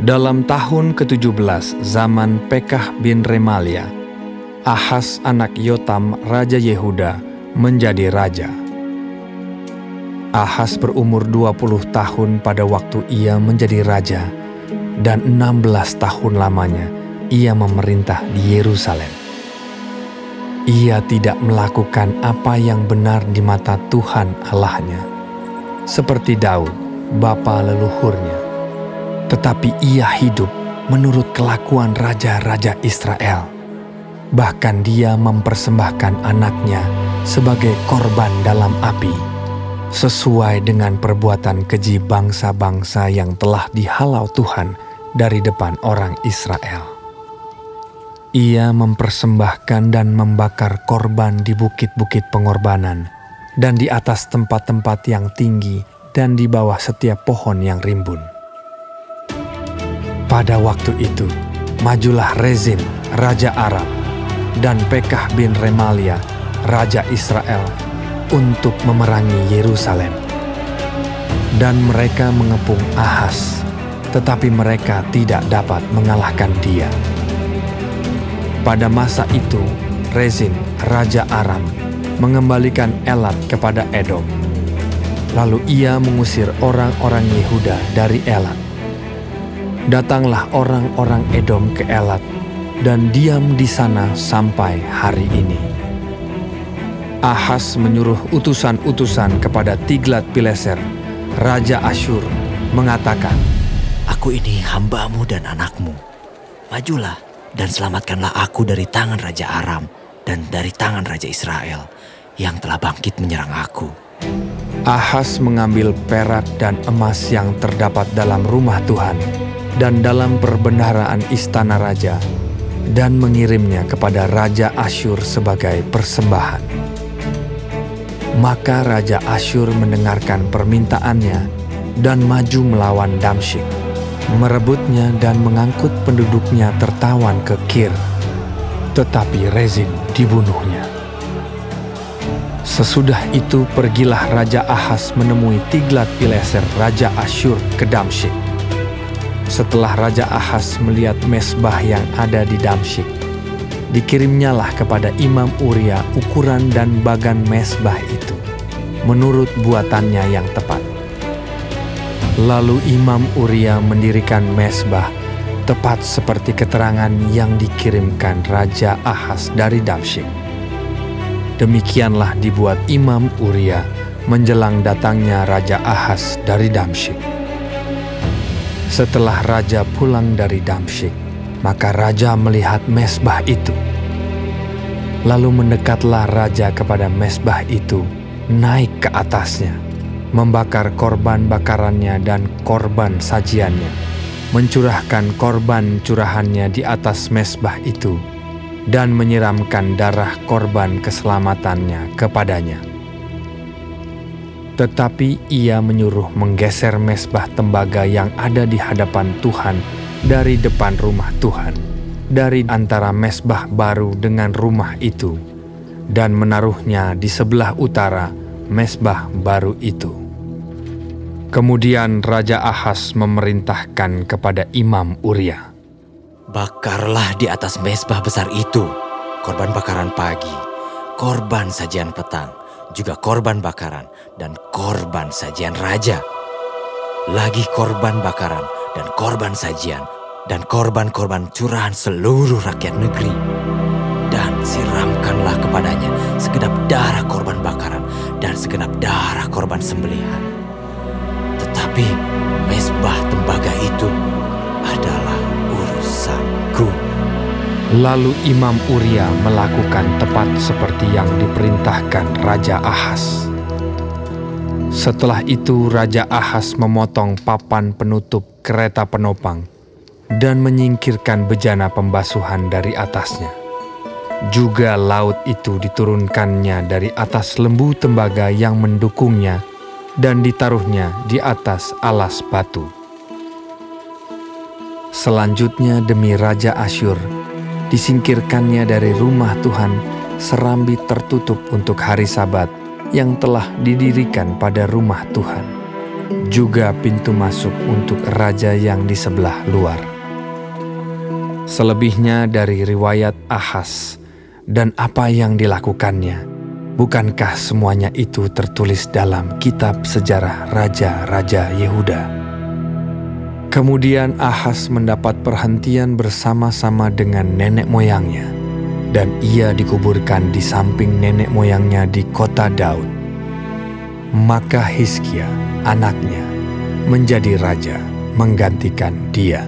Dalam tahun ke-17 zaman Pekah bin Remalia, Ahas anak Yotam Raja Yehuda menjadi raja. Ahas berumur 20 tahun pada waktu ia menjadi raja dan 16 tahun lamanya ia memerintah di Yerusalem. Ia tidak melakukan apa yang benar di mata Tuhan Allahnya, seperti Daud, bapa leluhurnya. Tetapi ia hidup menurut kelakuan raja-raja Israel. Bahkan dia mempersembahkan anaknya sebagai korban dalam api sesuai dengan perbuatan keji bangsa-bangsa yang telah dihalau Tuhan dari depan orang Israel. Ia mempersembahkan dan membakar korban di bukit-bukit pengorbanan dan di atas tempat-tempat yang tinggi dan di bawah setiap pohon yang rimbun. Pada waktu itu, majulah Rezin, Raja Arab, dan Pekah bin Remalia, Raja Israel, untuk memerangi Yerusalem. Dan mereka mengepung Ahas, tetapi mereka tidak dapat mengalahkan dia. Pada masa itu, Rezin, Raja Aram, mengembalikan Elat kepada Edom. Lalu ia mengusir orang-orang Yehuda dari Elat. Datanglah orang-orang Edom ke Elat dan diam di sana sampai hari ini. Ahas menyuruh utusan-utusan kepada Tiglat Pileser, Raja Asyur, mengatakan, Aku ini hambamu dan anakmu. Majulah dan selamatkanlah aku dari tangan Raja Aram dan dari tangan Raja Israel yang telah bangkit menyerang aku. Ahas mengambil perak dan emas yang terdapat dalam rumah Tuhan dan dalam perbendaharaan istana raja dan mengirimnya kepada Raja Asyur sebagai persembahan. Maka Raja Asyur mendengarkan permintaannya dan maju melawan Damsyik, merebutnya dan mengangkut penduduknya tertawan ke Kir. Tetapi Rezin dibunuhnya. Sesudah itu pergilah Raja Ahas menemui Tiglat Pileser Raja Asyur ke Damsyik. Setelah Raja Ahas melihat mesbah yang ada di Damsyik, dikirimnyalah kepada Imam Uria ukuran dan bagan mesbah itu, menurut buatannya yang tepat. Lalu Imam Uria mendirikan mesbah tepat seperti keterangan yang dikirimkan Raja Ahas dari Damsyik. Demikianlah dibuat Imam Uria menjelang datangnya Raja Ahas dari Damsyik. Setelah Raja pulang dari Damsyik, maka raja melihat mesbah itu. Lalu mendekatlah raja kepada mesbah itu, naik ke atasnya, membakar korban bakarannya dan korban sajiannya, mencurahkan korban curahannya di atas mesbah itu, dan menyiramkan darah korban keselamatannya kepadanya. Tetapi ia menyuruh menggeser mesbah tembaga yang ada di hadapan Tuhan dari depan rumah Tuhan, dari antara mesbah baru dengan rumah itu, dan menaruhnya di sebelah utara mesbah baru itu. Kemudian Raja Ahas memerintahkan kepada Imam Uria, Bakarlah di atas mesbah besar itu korban bakaran pagi, korban sajian petang, juga korban bakaran, dan korban sajian raja. Lagi korban bakaran dan korban sajian dan korban-korban curahan seluruh rakyat negeri. Dan siramkanlah kepadanya segenap darah korban bakaran dan segenap darah korban sembelihan. Tetapi mesbah tembaga itu Lalu Imam Uria melakukan tepat seperti yang diperintahkan Raja Ahas. Setelah itu Raja Ahas memotong papan penutup kereta penopang dan menyingkirkan bejana pembasuhan dari atasnya. Juga laut itu diturunkannya dari atas lembu tembaga yang mendukungnya dan ditaruhnya di atas alas batu. Selanjutnya demi Raja Asyur, disingkirkannya dari rumah Tuhan serambi tertutup untuk hari sabat yang telah didirikan pada rumah Tuhan. juga pintu masuk untuk raja yang di sebelah luar. Selebihnya dari riwayat Ahas dan apa yang dilakukannya, bukankah semuanya itu tertulis dalam kitab sejarah Raja-Raja Yehuda? Kemudian Ahas mendapat perhentian bersama-sama dengan nenek moyangnya, dan ia dikuburkan di samping nenek moyangnya di kota Daud. Maka Hiskia, anaknya, menjadi raja menggantikan dia.